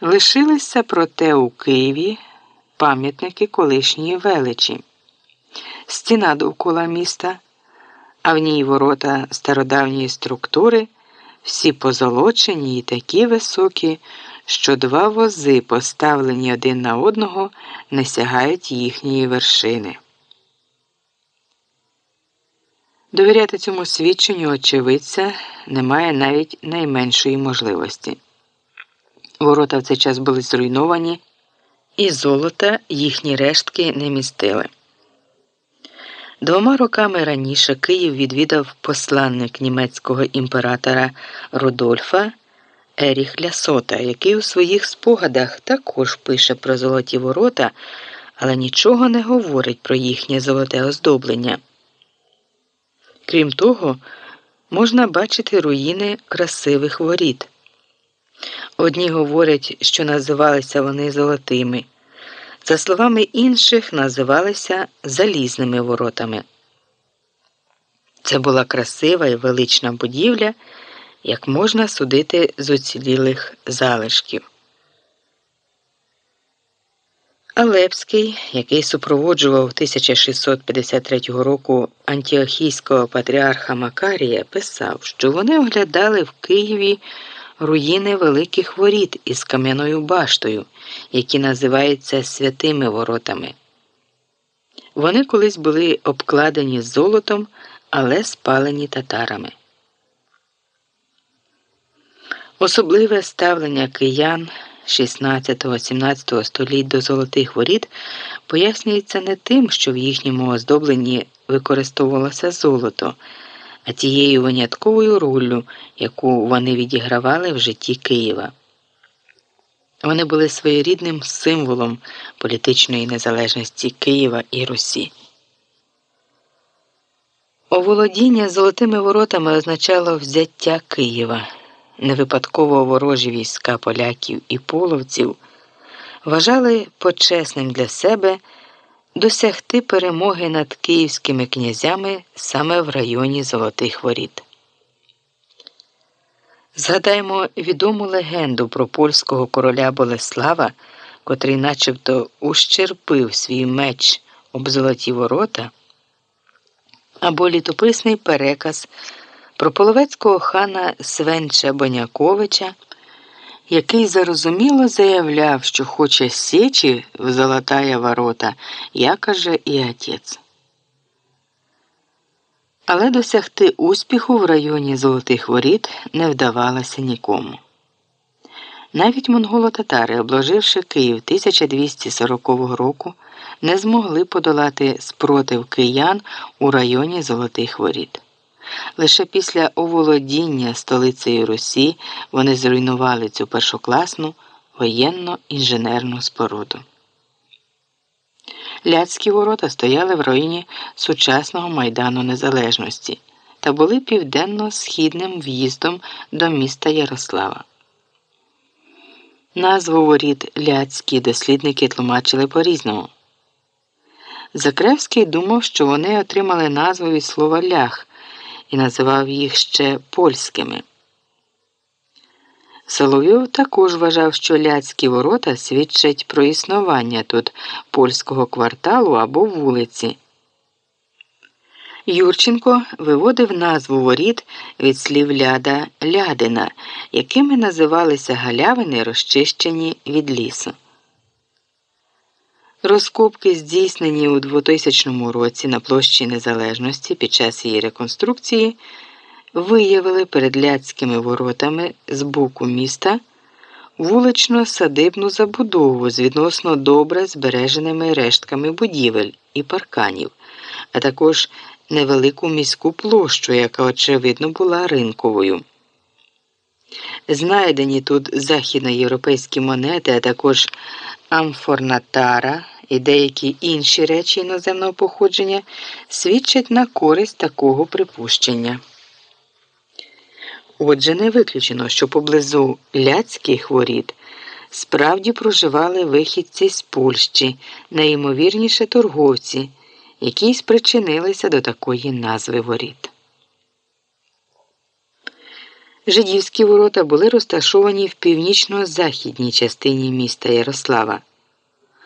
Лишилися проте у Києві пам'ятники колишньої величі, стіна довкола міста, а в ній ворота стародавньої структури, всі позолочені і такі високі, що два вози, поставлені один на одного, не сягають їхньої вершини. Довіряти цьому свідченню очевидця немає навіть найменшої можливості. Ворота в цей час були зруйновані, і золота їхні рештки не містили. Двома роками раніше Київ відвідав посланник німецького імператора Рудольфа Еріх Лясота, який у своїх спогадах також пише про золоті ворота, але нічого не говорить про їхнє золоте оздоблення. Крім того, можна бачити руїни красивих воріт. Одні говорять, що називалися вони золотими, за словами інших, називалися залізними воротами. Це була красива і велична будівля, як можна судити з уцілілих залишків. Алепський, який супроводжував 1653 року антіохійського патріарха Макарія, писав, що вони оглядали в Києві руїни великих воріт із кам'яною баштою, які називаються святими воротами. Вони колись були обкладені золотом, але спалені татарами. Особливе ставлення киян 16-17 століть до золотих воріт пояснюється не тим, що в їхньому оздобленні використовувалося золото а тією винятковою роллю, яку вони відігравали в житті Києва. Вони були своєрідним символом політичної незалежності Києва і Русі. Оволодіння золотими воротами означало взяття Києва. Не випадково ворожі війська поляків і половців вважали почесним для себе досягти перемоги над київськими князями саме в районі Золотих Воріт. Згадаємо відому легенду про польського короля Болеслава, котрий начебто ущерпив свій меч об золоті ворота, або літописний переказ про половецького хана Свенча Боняковича який зарозуміло заявляв, що хоче сечі в золотая ворота, як же і отець. Але досягти успіху в районі Золотих Воріт не вдавалося нікому. Навіть монголо-татари, обложивши Київ 1240 року, не змогли подолати спротив киян у районі Золотих Воріт. Лише після оволодіння столицею Русі вони зруйнували цю першокласну воєнно-інженерну споруду. Ляцькі ворота стояли в районі сучасного Майдану Незалежності та були південно-східним в'їздом до міста Ярослава. Назву воріт ляцькі дослідники тлумачили по різному. Закревський думав, що вони отримали назву від слова лях і називав їх ще польськими. Соловйов також вважав, що ляцькі ворота свідчать про існування тут польського кварталу або вулиці. Юрченко виводив назву воріт від слів ляда лядина, якими називалися галявини, розчищені від лісу. Розкопки, здійснені у 2000 році на площі Незалежності під час її реконструкції, виявили перед ляцькими воротами з боку міста вулично садибну забудову з відносно добре збереженими рештками будівель і парканів, а також невелику міську площу, яка очевидно була ринковою. Знайдені тут західноєвропейські монети, а також амфорнатара і деякі інші речі іноземного походження свідчать на користь такого припущення. Отже, не виключено, що поблизу ляцьких воріт справді проживали вихідці з Польщі, найімовірніше торговці, які спричинилися до такої назви воріт. Жидівські ворота були розташовані в північно-західній частині міста Ярослава.